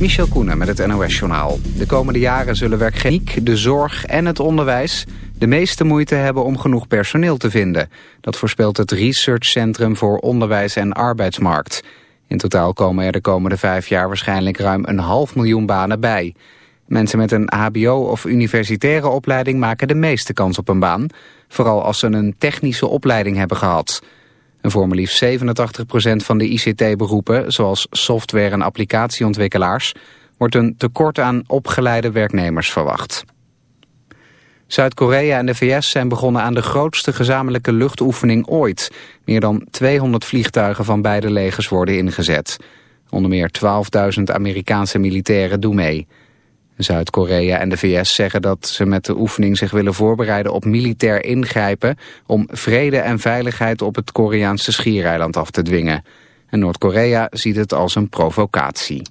Michel Koenen met het NOS-journaal. De komende jaren zullen werkgevers, de zorg en het onderwijs... de meeste moeite hebben om genoeg personeel te vinden. Dat voorspelt het Research Centrum voor Onderwijs en Arbeidsmarkt. In totaal komen er de komende vijf jaar waarschijnlijk ruim een half miljoen banen bij. Mensen met een hbo- of universitaire opleiding maken de meeste kans op een baan. Vooral als ze een technische opleiding hebben gehad... En voor liefst 87% van de ICT-beroepen, zoals software- en applicatieontwikkelaars, wordt een tekort aan opgeleide werknemers verwacht. Zuid-Korea en de VS zijn begonnen aan de grootste gezamenlijke luchtoefening ooit. Meer dan 200 vliegtuigen van beide legers worden ingezet. Onder meer 12.000 Amerikaanse militairen doen mee. Zuid-Korea en de VS zeggen dat ze met de oefening zich willen voorbereiden op militair ingrijpen om vrede en veiligheid op het Koreaanse schiereiland af te dwingen. En Noord-Korea ziet het als een provocatie.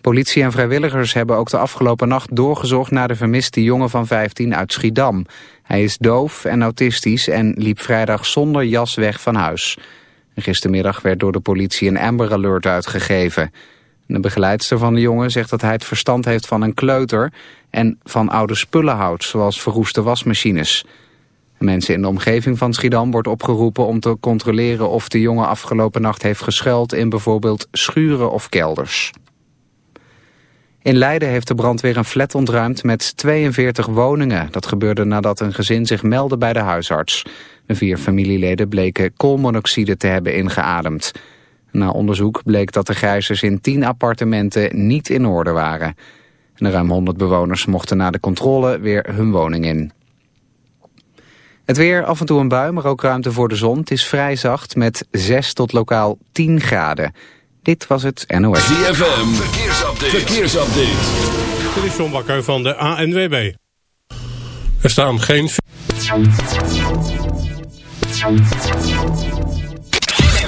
Politie en vrijwilligers hebben ook de afgelopen nacht doorgezocht naar de vermiste jongen van 15 uit Schiedam. Hij is doof en autistisch en liep vrijdag zonder jas weg van huis. Gistermiddag werd door de politie een Amber Alert uitgegeven. De begeleidster van de jongen zegt dat hij het verstand heeft van een kleuter... en van oude spullen houdt, zoals verroeste wasmachines. Mensen in de omgeving van Schiedam wordt opgeroepen om te controleren... of de jongen afgelopen nacht heeft geschuild in bijvoorbeeld schuren of kelders. In Leiden heeft de brandweer een flat ontruimd met 42 woningen. Dat gebeurde nadat een gezin zich meldde bij de huisarts. De vier familieleden bleken koolmonoxide te hebben ingeademd. Na onderzoek bleek dat de grijzers in 10 appartementen niet in orde waren. En ruim 100 bewoners mochten na de controle weer hun woning in. Het weer, af en toe een bui, maar ook ruimte voor de zon. Het is vrij zacht met 6 tot lokaal 10 graden. Dit was het NOS. ZFM, verkeersupdate. verkeersupdate. Dit is John Bakker van de ANWB. Er staan geen...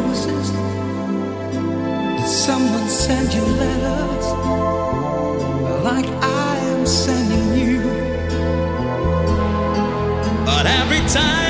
Roses? Did someone send you letters? Like I am sending you. But every time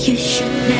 You should never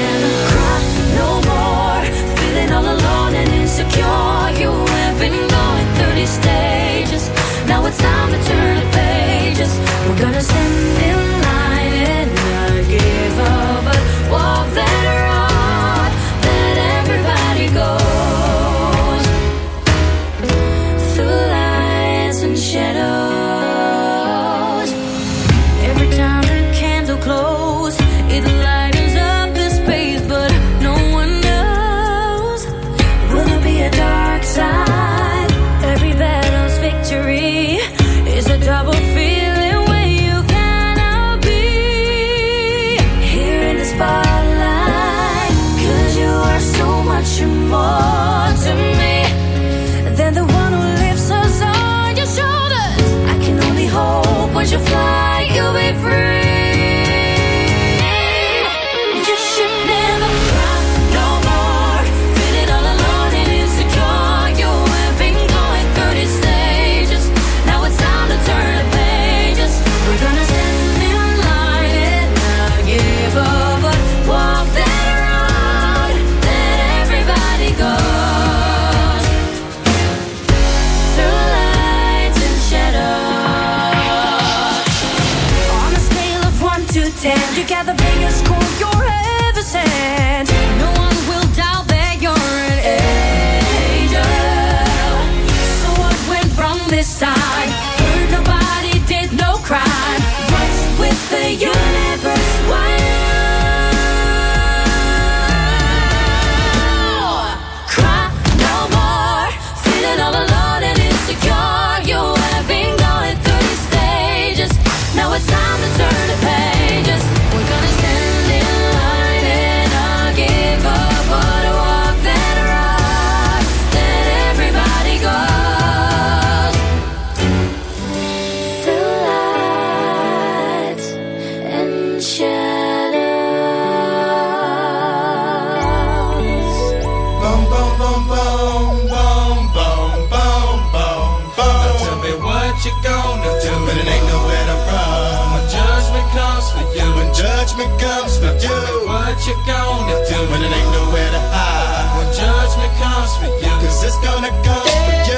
you, cause it's gonna come for you.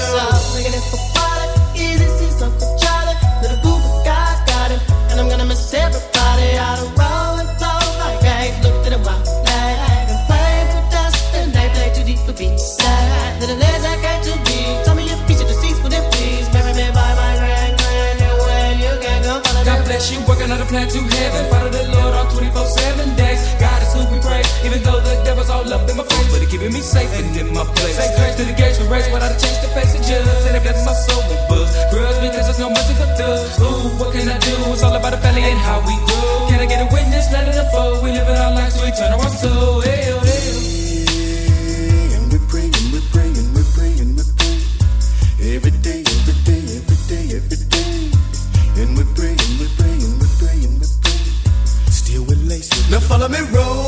Everybody out of roll and flow like hey, look to the wild flag and play for dust and they play too deep for beats. Sad that the legs I got to be. Tell me your feature the seats with them please. Marry me by my grand grand and when you can go follow God bless you, working on a plan to heaven. Follow the Lord on 24 7 days. God is who we praise, even though the devil's all up in my face. But he keeping me safe and in my place. Say grace to the gates of race, but I change the face of judge. And if that's my soul, my buzz, Grudge because there's no mercy for thugs. Ooh, what can I do? It's all about the family and how we do. Can I get a witness? Let it unfold. We live in our lives, so we turn our soul. Hey, oh, hey. Now follow me, roll.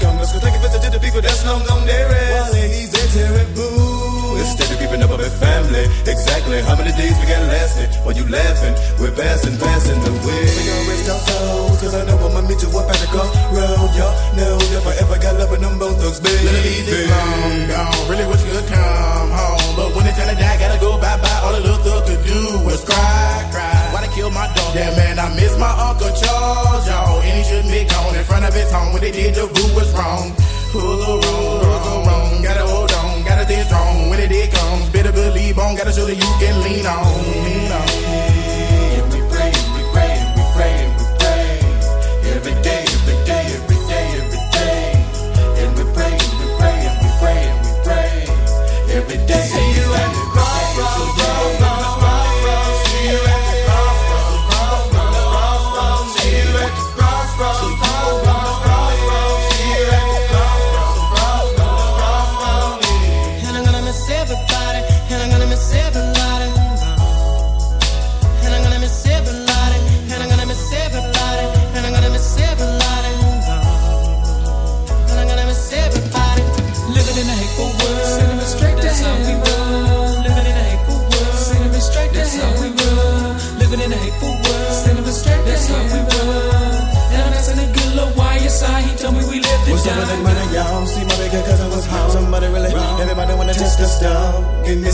Weather is tell it's seven. Come, let's go take a visit to the people that's long gone there. While he's a terrible. Instead of keeping up with family. Exactly how many days we got lasting? While you laughing, we're passing, passing the way. We gon' rest our souls, cause I know I'ma meet you up at the crossroad. Y'all know if I ever got love with them both thugs, baby. Easy, long gone. Really wish you could come home. But when it's time to die, gotta go bye bye. All the little thug could do was cry, cry. Why they kill my dog? Yeah, man, I miss my Uncle Charles, y'all. And he shouldn't be gone in front of his home. When they did, the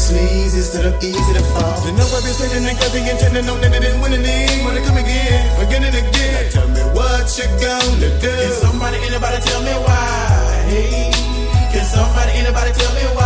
And Lee's instead of easy to fall. The number been spending and cause he intended on that it didn't win any. Wanna come again, again and again. Now tell me what you gonna do. Can somebody, anybody tell me why? Hey, can somebody, anybody tell me why?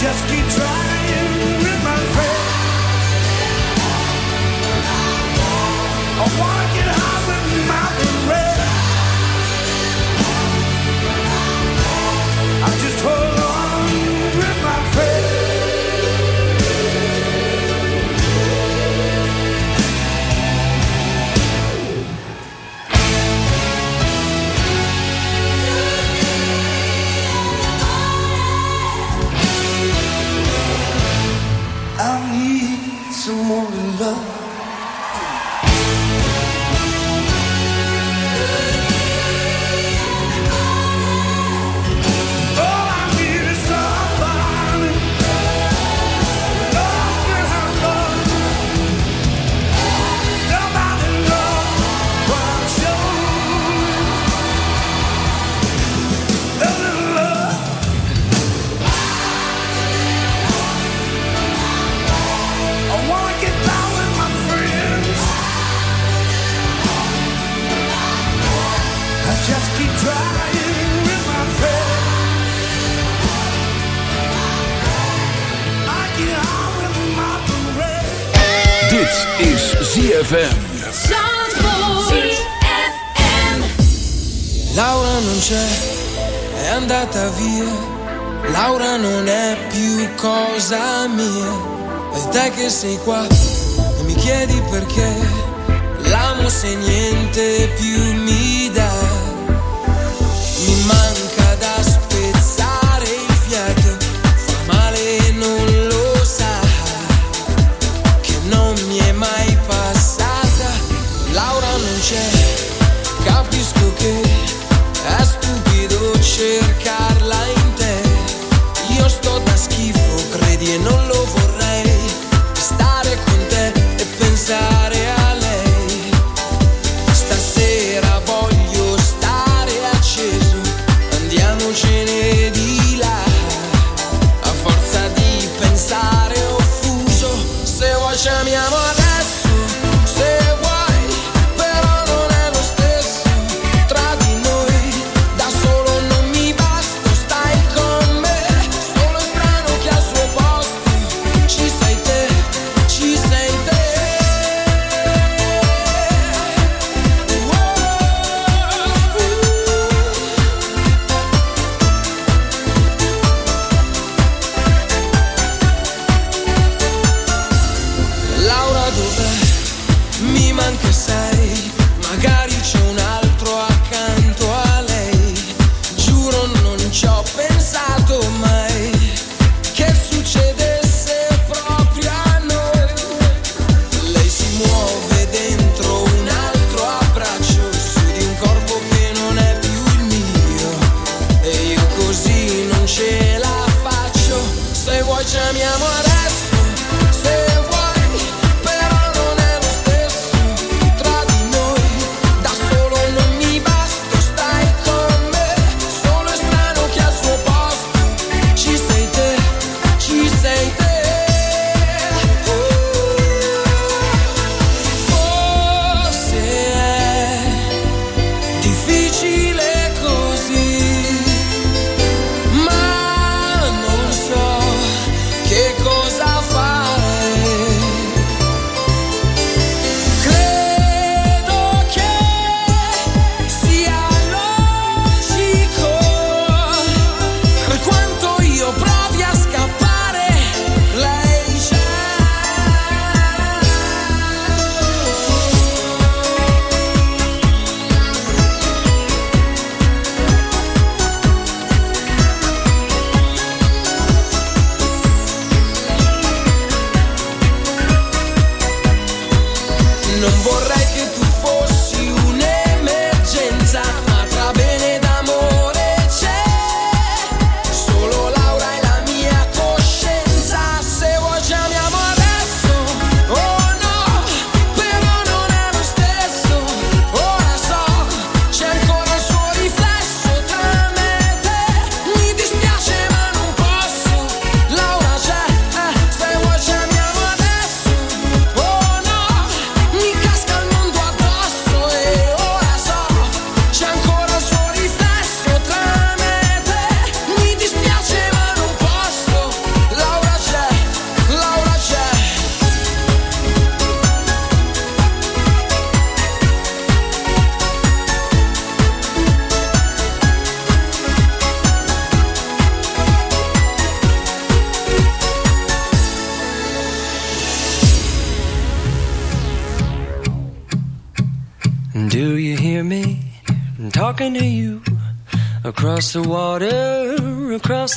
just keep trying te che